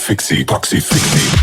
Fixie, poxy, fixie.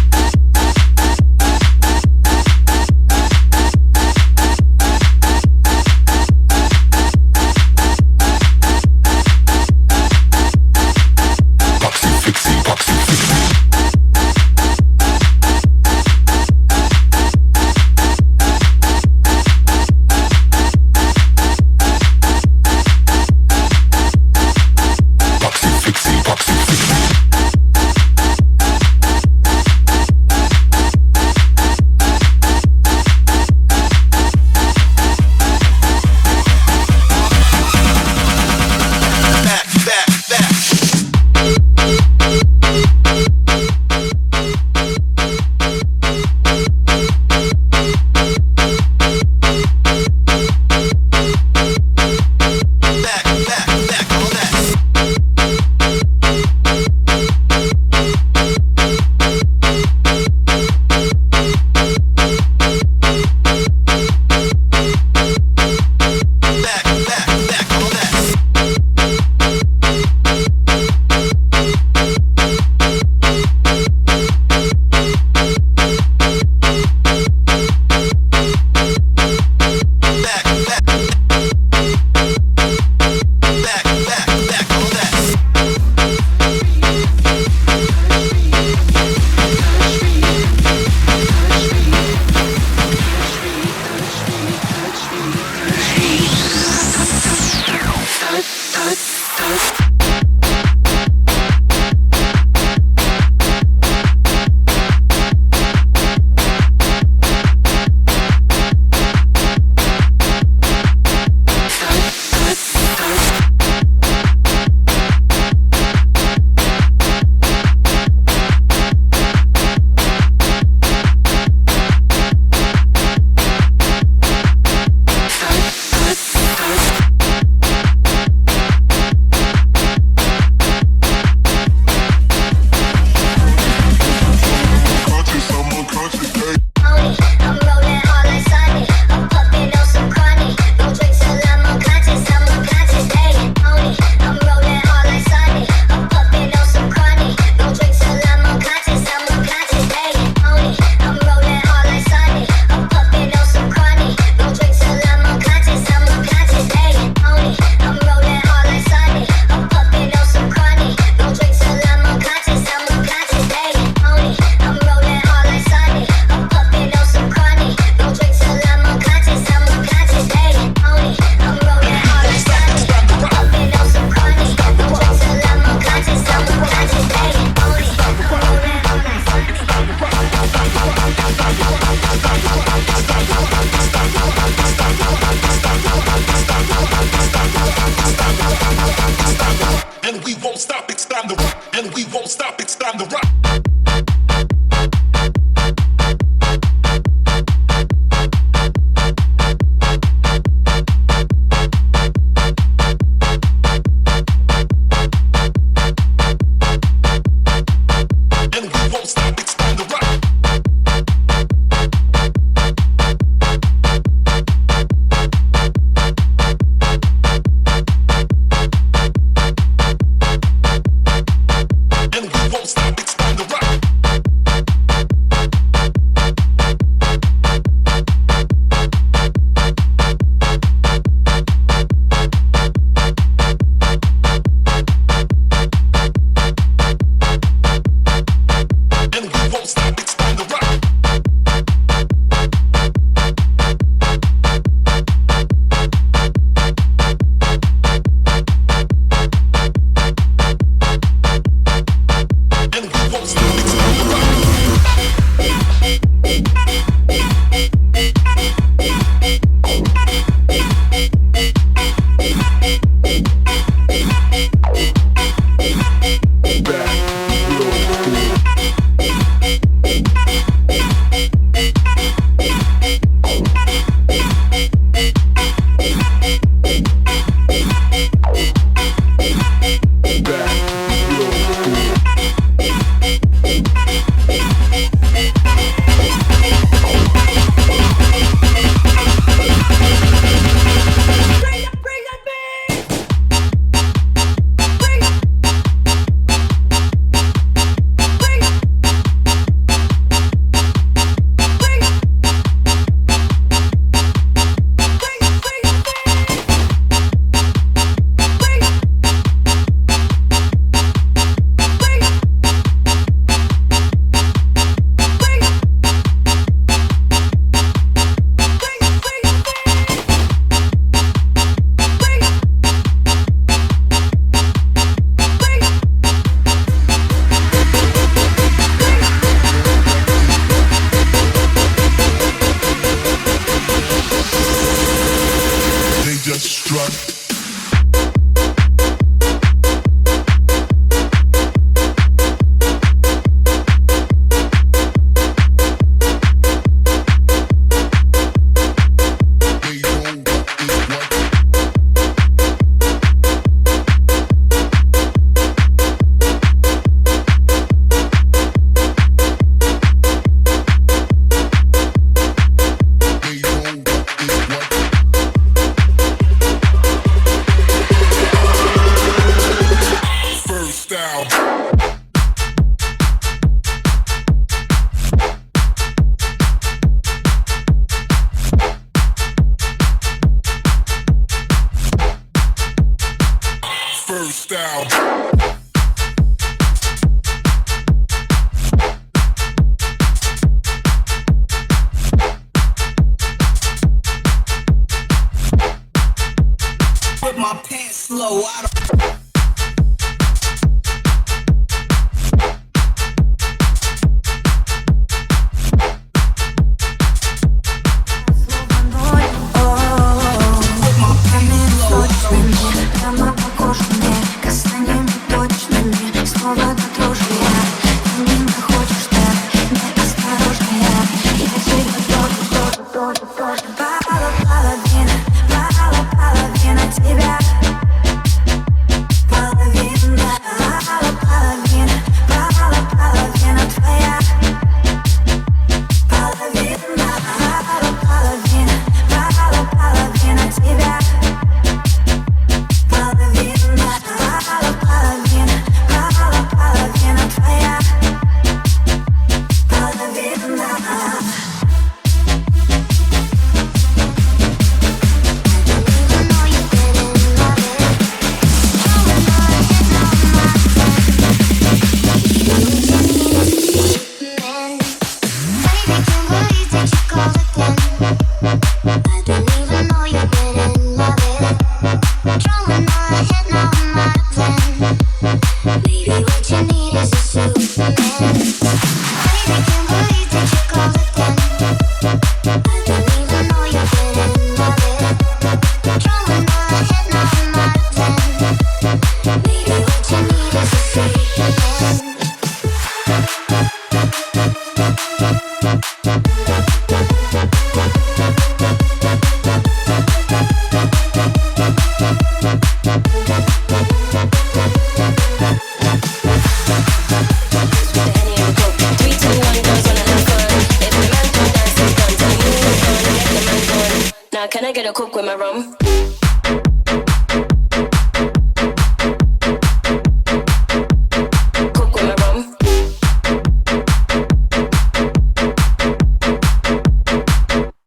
Now can I get a cook with my rum?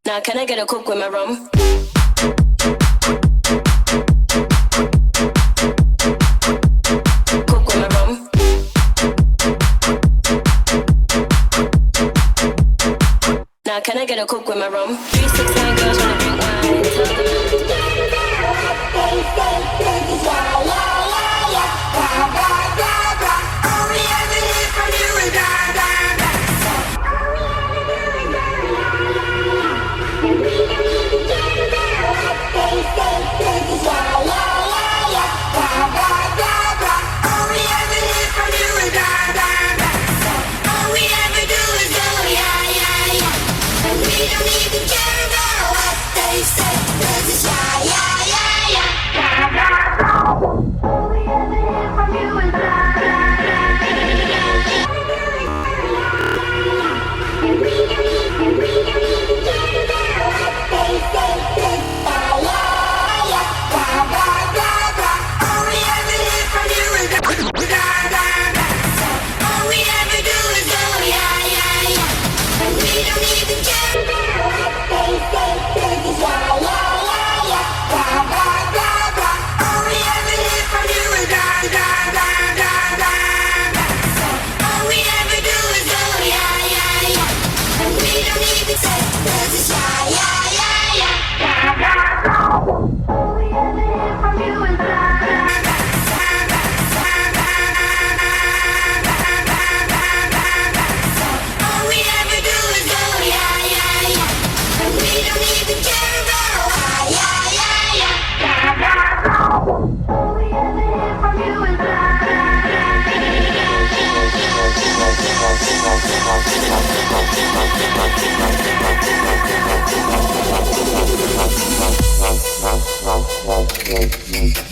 Now can I get a cook with my rum? Coke with my rum. Now can I get a coke with my rum? Three six nine girls wanna drink Tell them you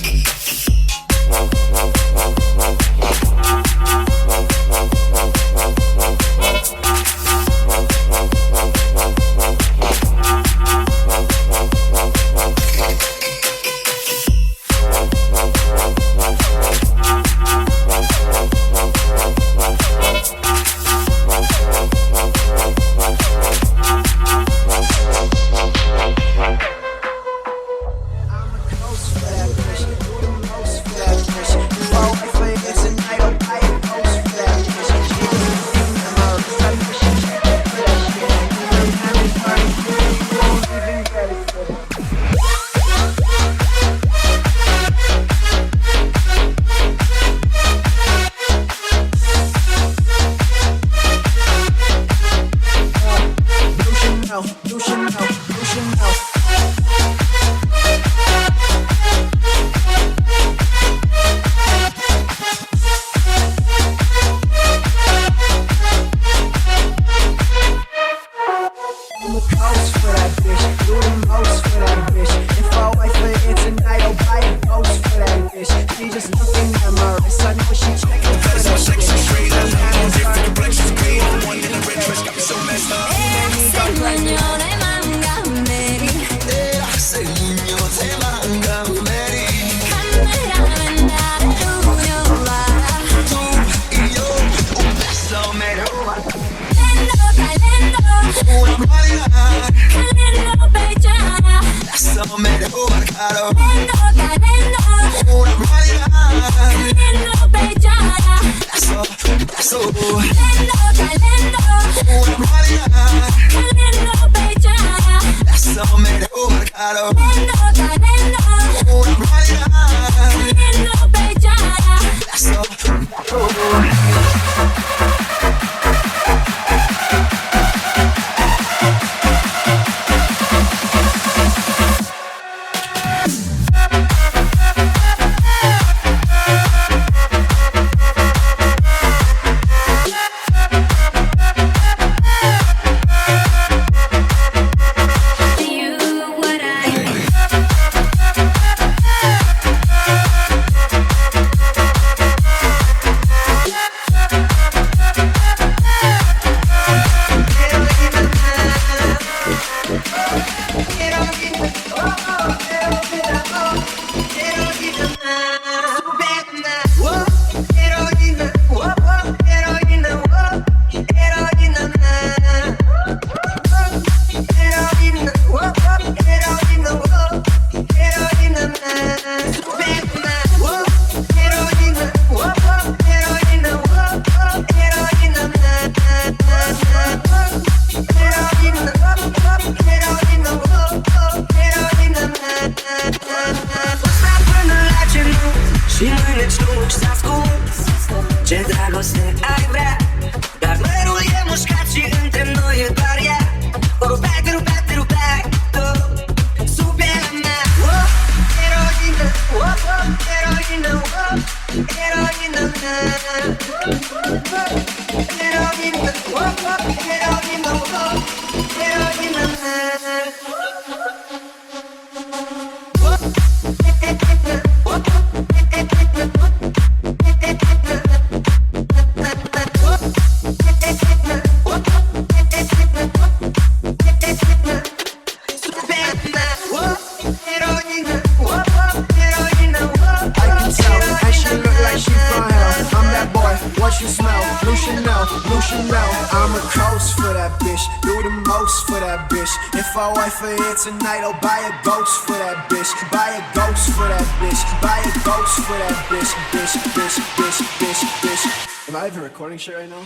shit right now?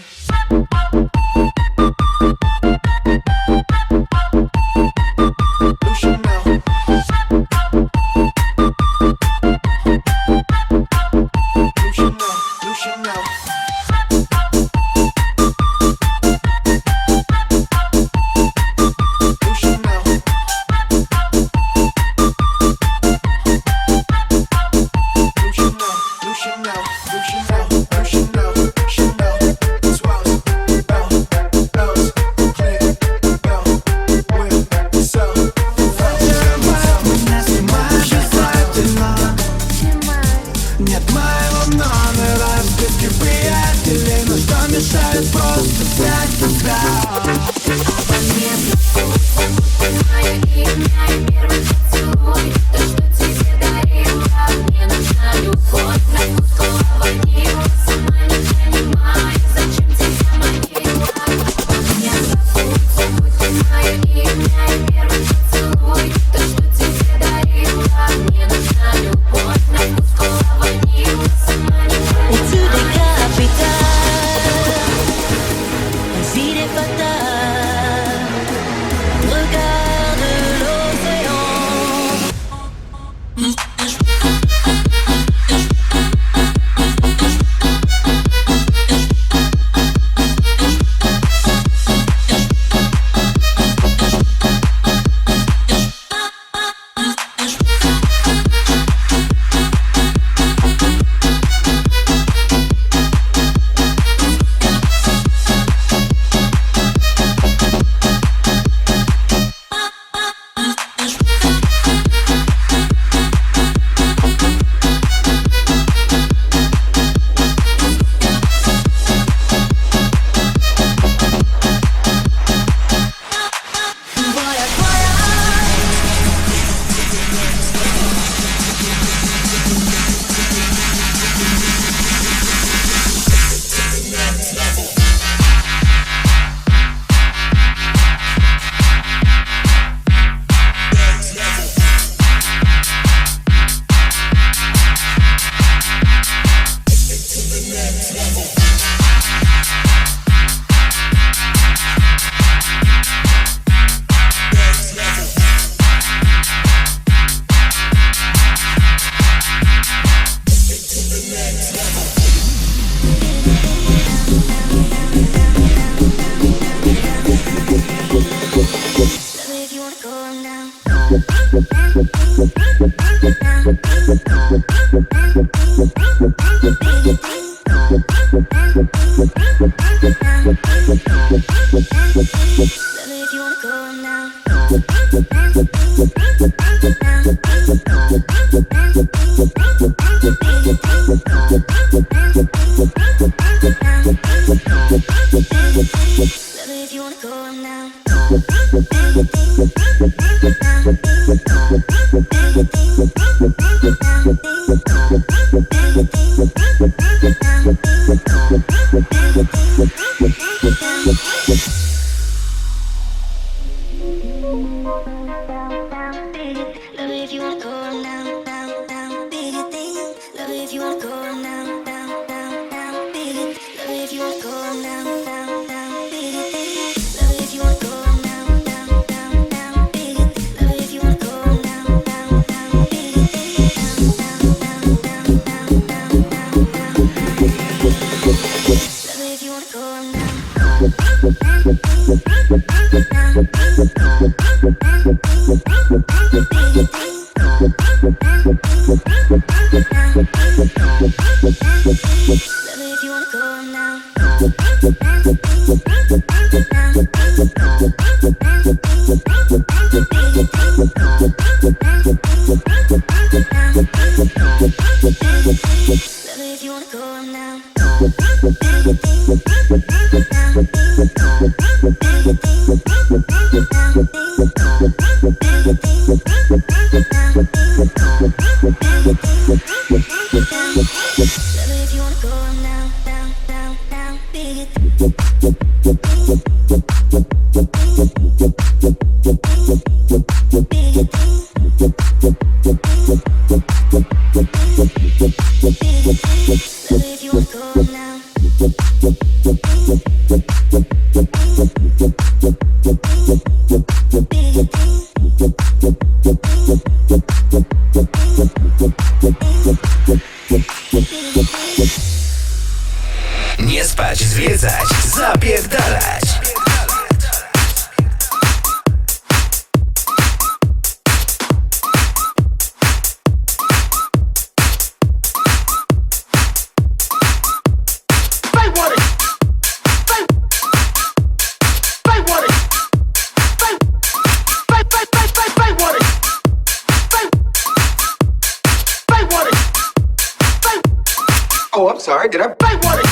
Concentrate. Did I break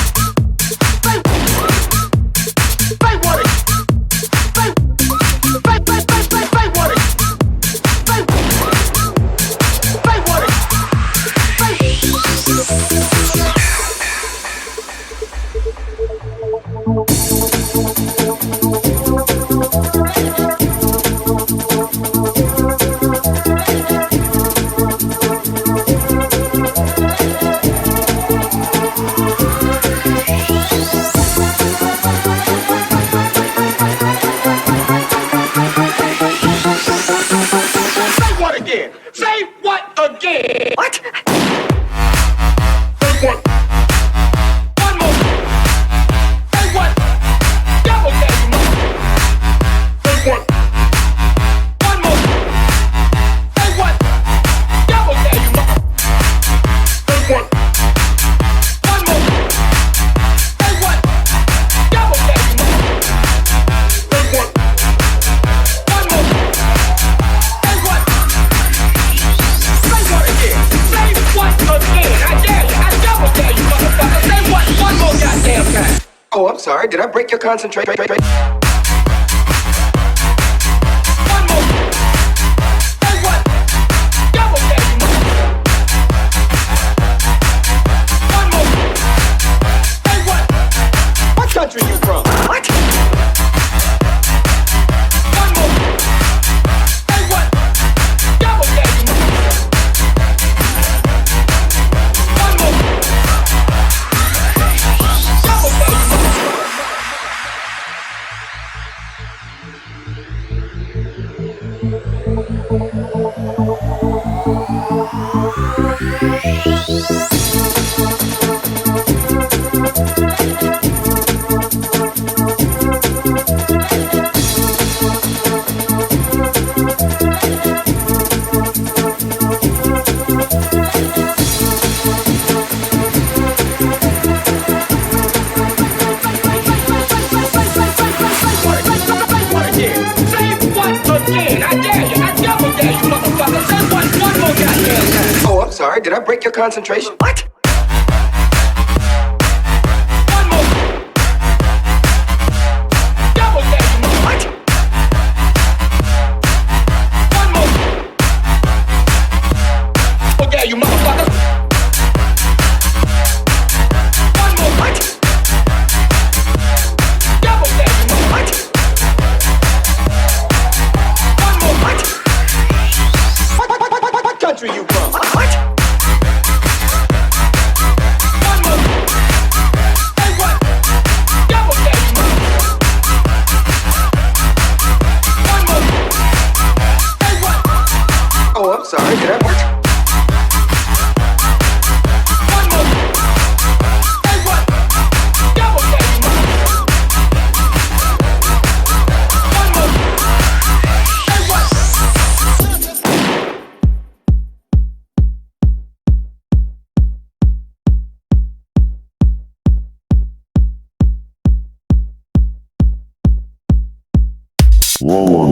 your concentration? Whoa, whoa,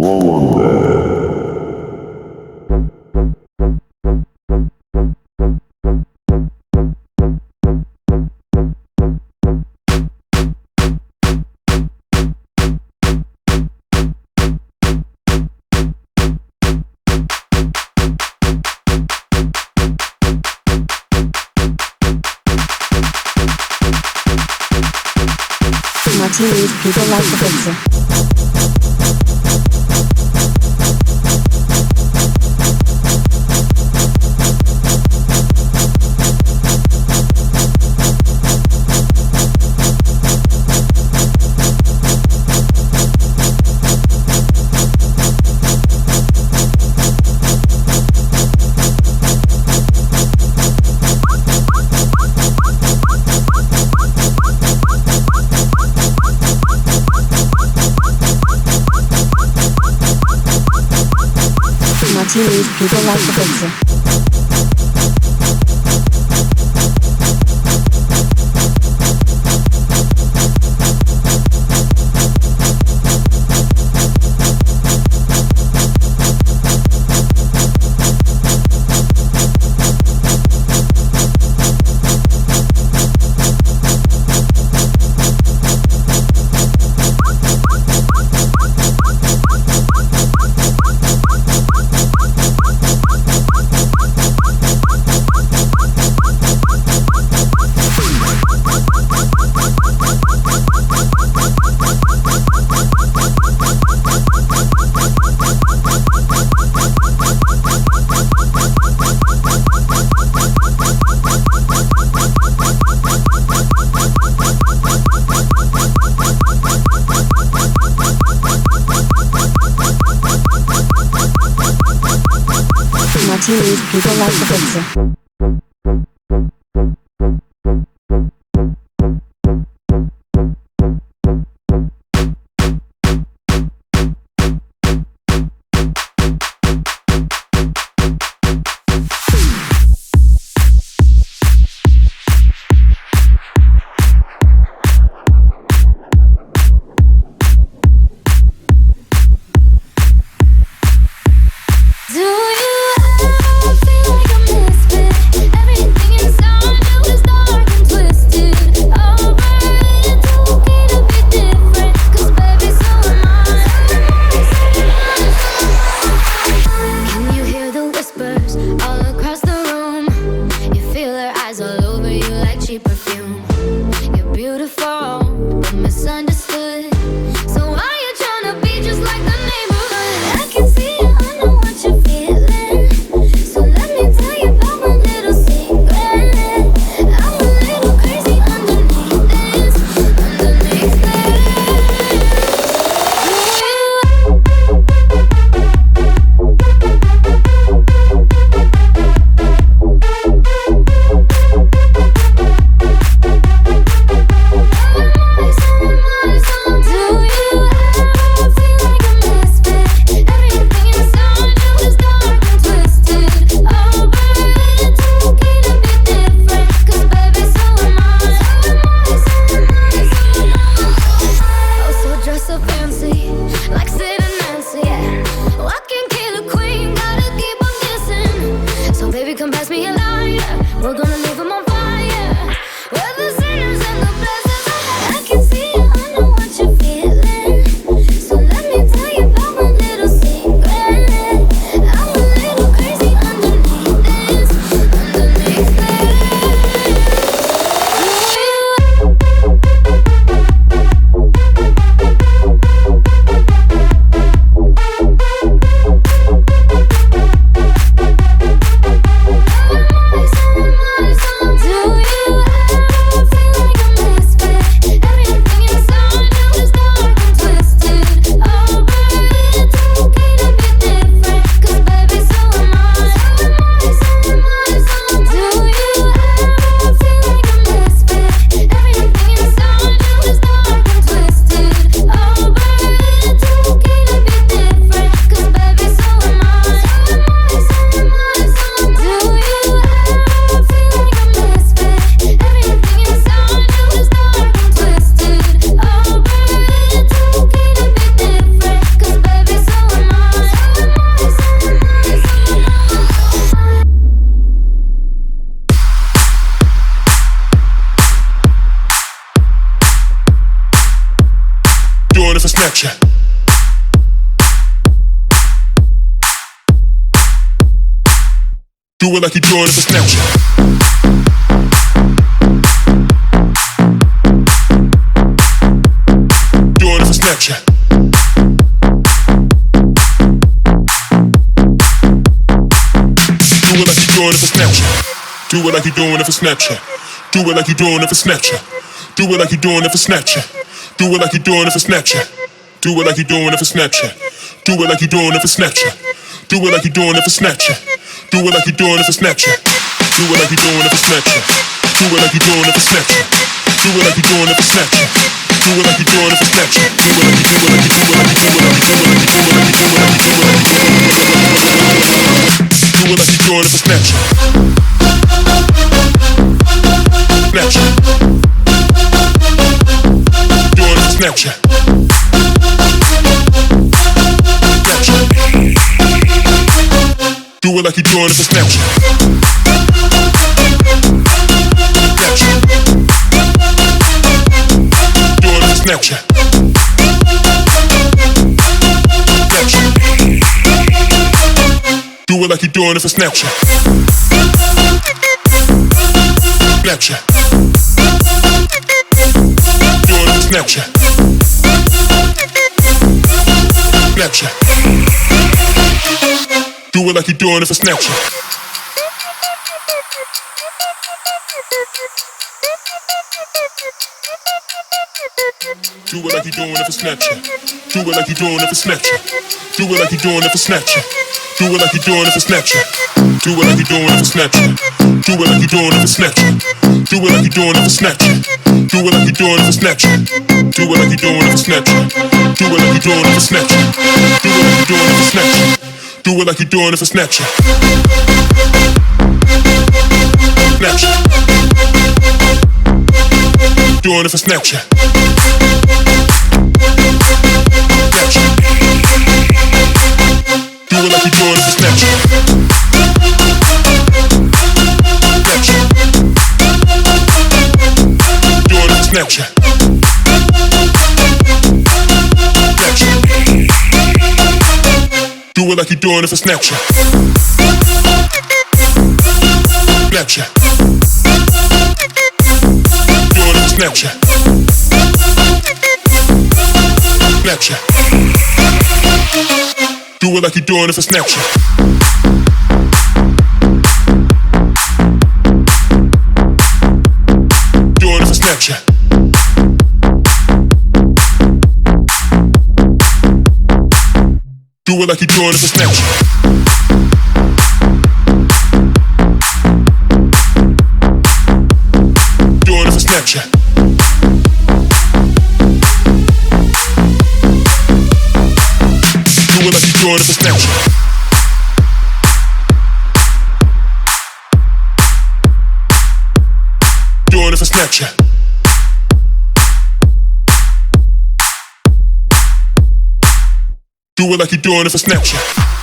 What? martinis, people like the Do it like you're doing it for Snapchat. Do it like you're Doing it for Snapchat. Do it like you're doing it for Snapchat. Do it like you're doing it for Snapchat. Do it like you're doing it for Snapchat. Do it like you're doing it for Snapchat. Do it like you're doing it for Snapchat. Do it like you're doing it for Snapchat. Do it like you're doing it for Snapchat. Do it like you're doing it for Snapchat. Do it like you're doing it for Snapchat. Do it like you're doing it for Snapchat. Do it like you're doing it for Snapchat. Do it like you're doing it for Snapchat. Do it like you're doing it for Snapchat. Do it like you do it like you do it like you do it like you do it like you do it like you do it like you do it like you do it. Do it like you're doing it for Snapchat. Snapchat. Doing it for Snapchat. Snapchat. Do it like you're doing it for Snapchat. Doing it for Snapchat. Do it like you're doing it for Snapchat. Snapchat. Doing it for Snapchat. Snapchat. Do it like you're doing it for Snapchat. Do it like you're doing it for Snapchat. Do it like you're doing it for Snapchat. Do it like you're doing it for Snapchat. Do it like you're doing it for Snapchat. Do it like you're doing it for Snapchat. Do it like you're doing it for Snapchat. Do it like you're doing it for Snapchat. Do it like you're doing it for Snapchat. Do it like you're doing it for Snapchat. Do it like you're doing it for Snapchat. Do it like you're doing it for Snapchat. Do it like you're doing if it's natural. Natural. Doing it for Snapchat. natural. Natural. Do it like you're doing it for Snapchat. Snapchat. Doing it for Snapchat. Do it like you're doing it for Snapchat. Snapchat. Doing it for Snapchat. Snapchat. Do it like you're doing it for Snapchat. Do it like you throw it at the snatch. doing it for Snapchat. Door to the statue. Do it like you're doing it for Snapchat.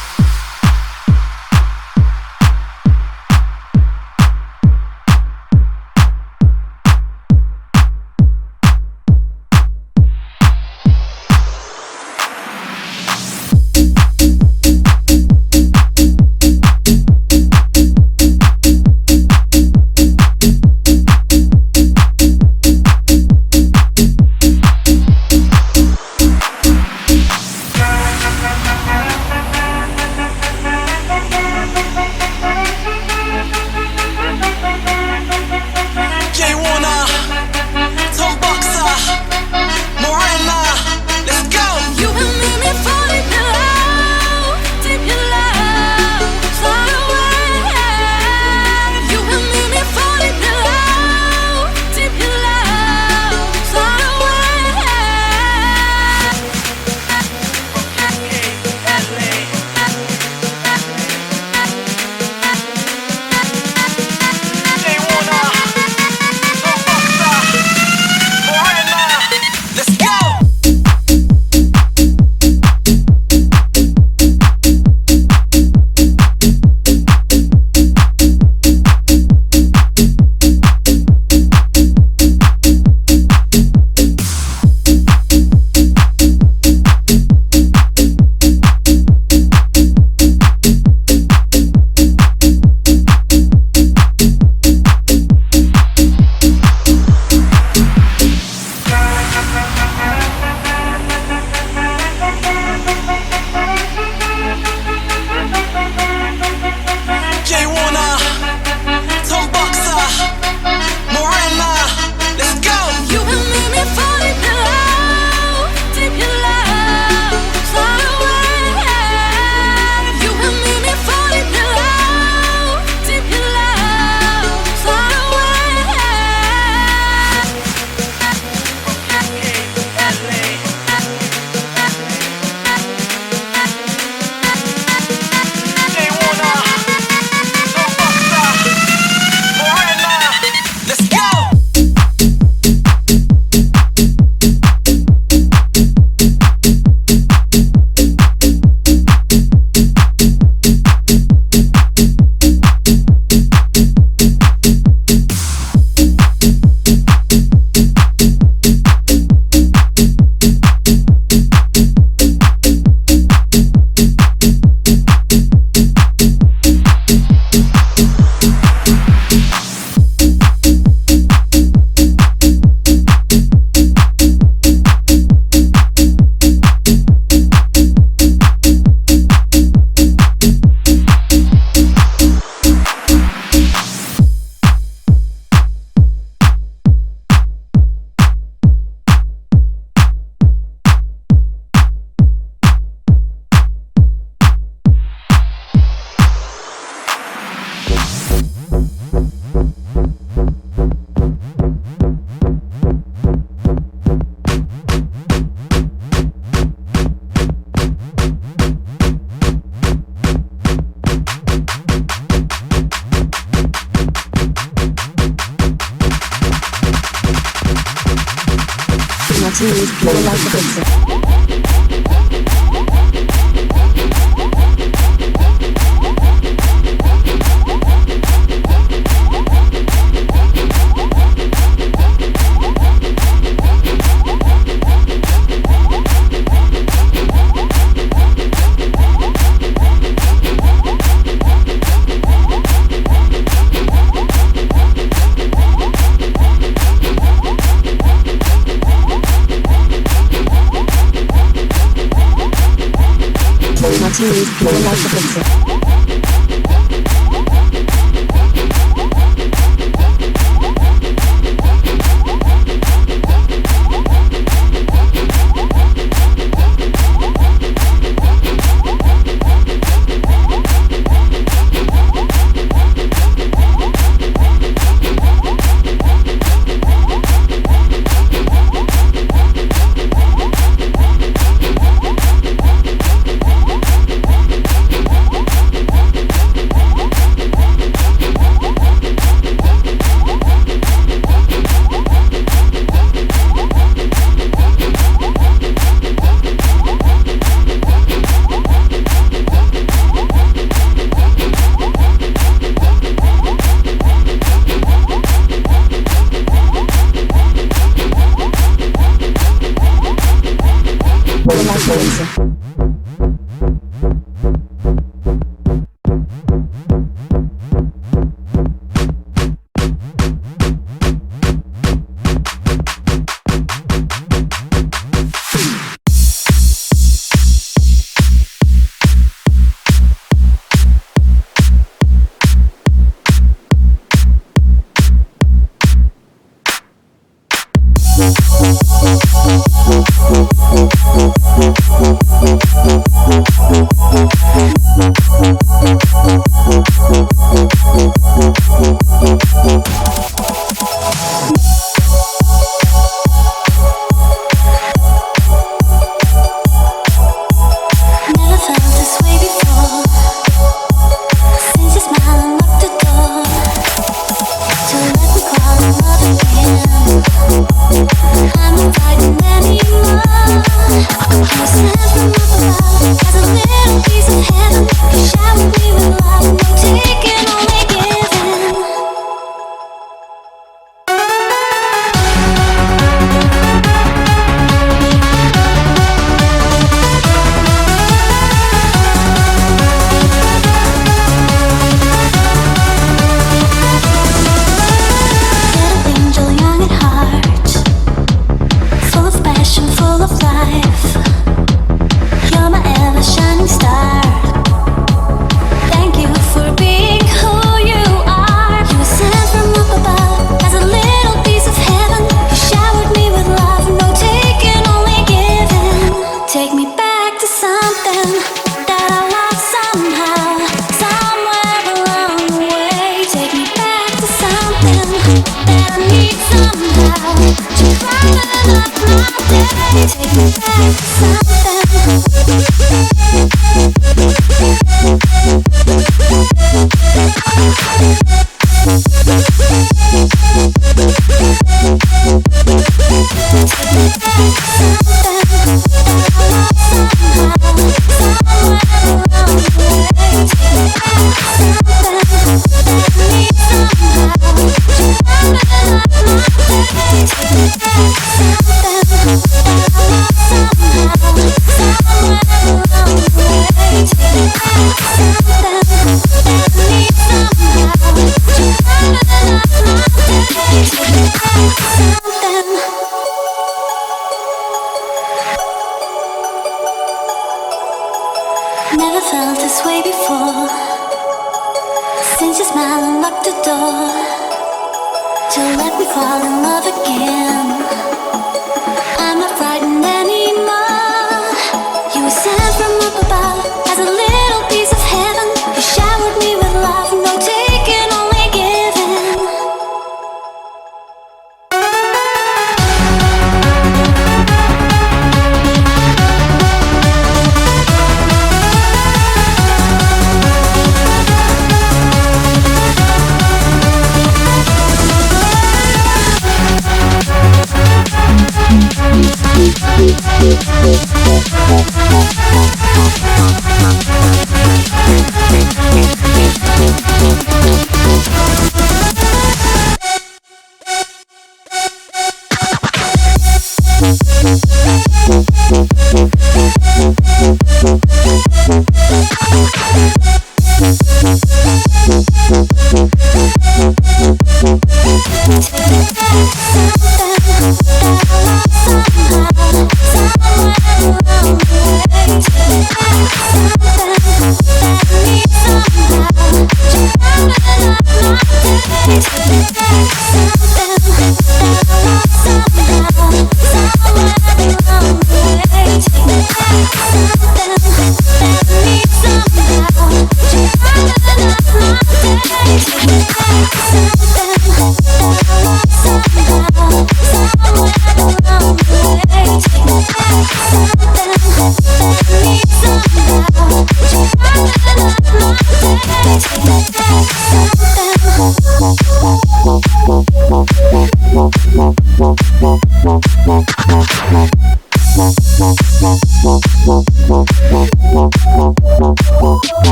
frecuencia.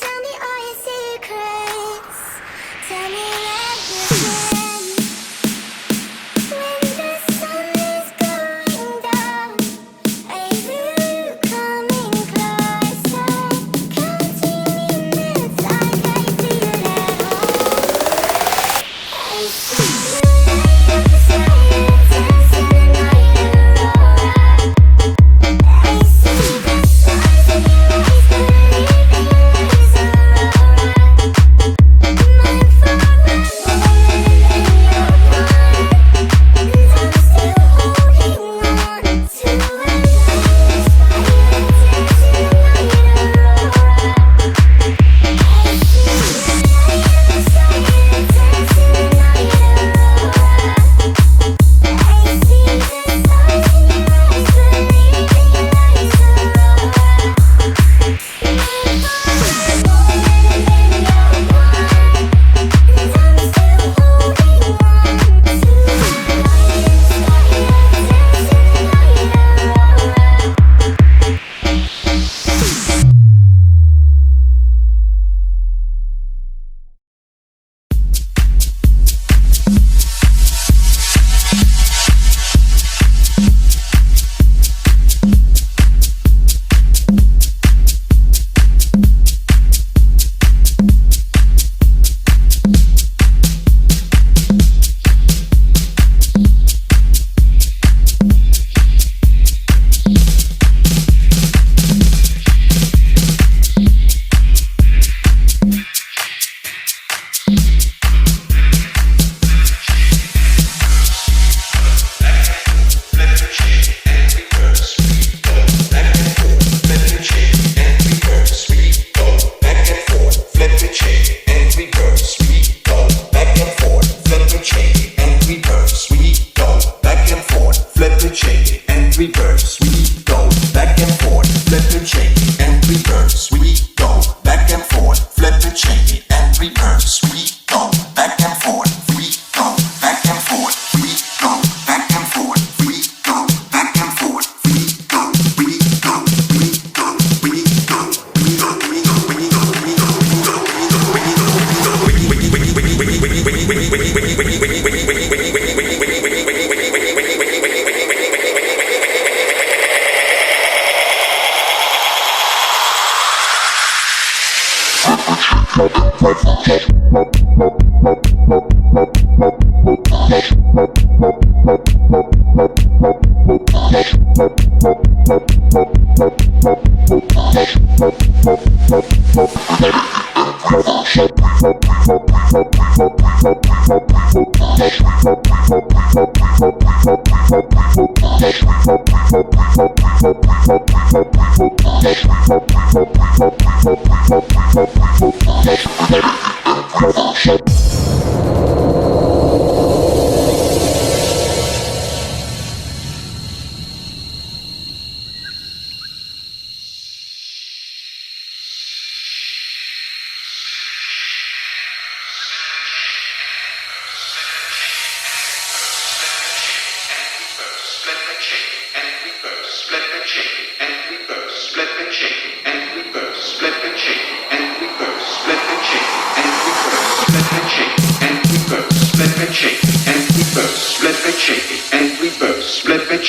Tell me all your secrets? Tell me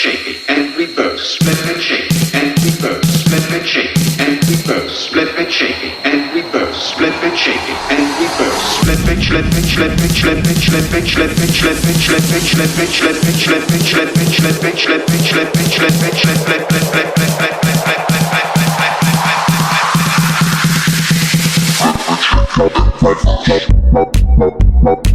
shake. And reverse, split and shake. And reverse, split and shake. And reverse, split and shake and and reverse, split and shake and and reverse, split and shake and reverse, split and shake and reverse, split and shake and reverse, split and shake and reverse, split and shake and reverse, split and slip and slip and slip and slip and slip and slip and slip and slip and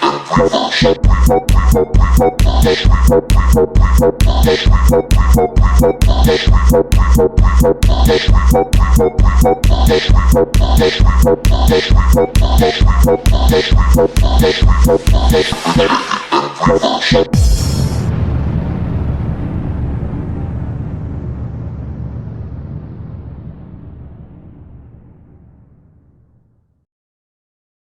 Thank Shut